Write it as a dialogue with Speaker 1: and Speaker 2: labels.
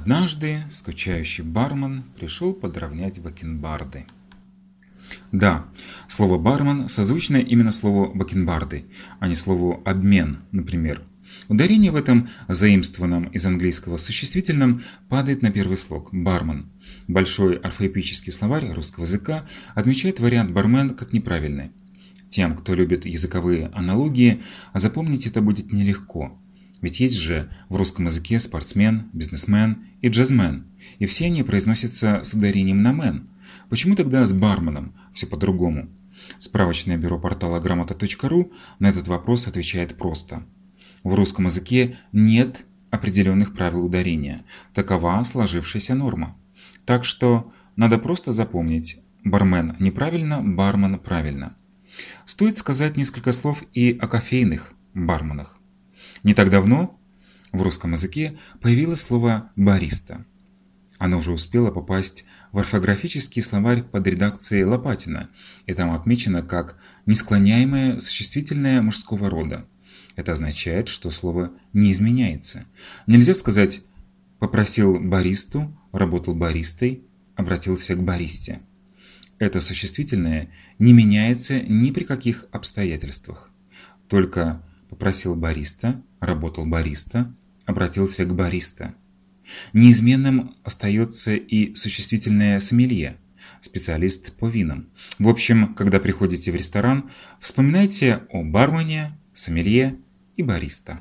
Speaker 1: Однажды скучающий бармен пришел подровнять бакенбарды. Да, слово «бармен» созвучно именно слову «бакенбарды», а не слову «обмен», например. Ударение в этом заимствованном из английского существительном падает на первый слог «бармен». Большой орфоэпический словарь русского языка отмечает вариант «бармен» как неправильный. Тем, кто любит языковые аналогии, запомнить это будет нелегко. Ведь есть же в русском языке спортсмен, бизнесмен и джазмен, и все они произносятся с ударением на «мен». Почему тогда с барменом все по-другому? Справочное бюро портала грамота.ру на этот вопрос отвечает просто. В русском языке нет определенных правил ударения. Такова сложившаяся норма. Так что надо просто запомнить бармен неправильно, бармен правильно. Стоит сказать несколько слов и о кофейных барменах. Не так давно в русском языке появилось слово «бариста». Оно уже успело попасть в орфографический словарь под редакцией Лопатина, и там отмечено как несклоняемое существительное мужского рода. Это означает, что слово не изменяется. Нельзя сказать «попросил баристу», «работал баристой», «обратился к баристе». Это существительное не меняется ни при каких обстоятельствах. Только попросил бариста, работал бариста, обратился к бариста. Неизменным остается и существительное сомелье, специалист по винам. В общем, когда приходите в ресторан, вспоминайте о бармене, сомелье и бариста.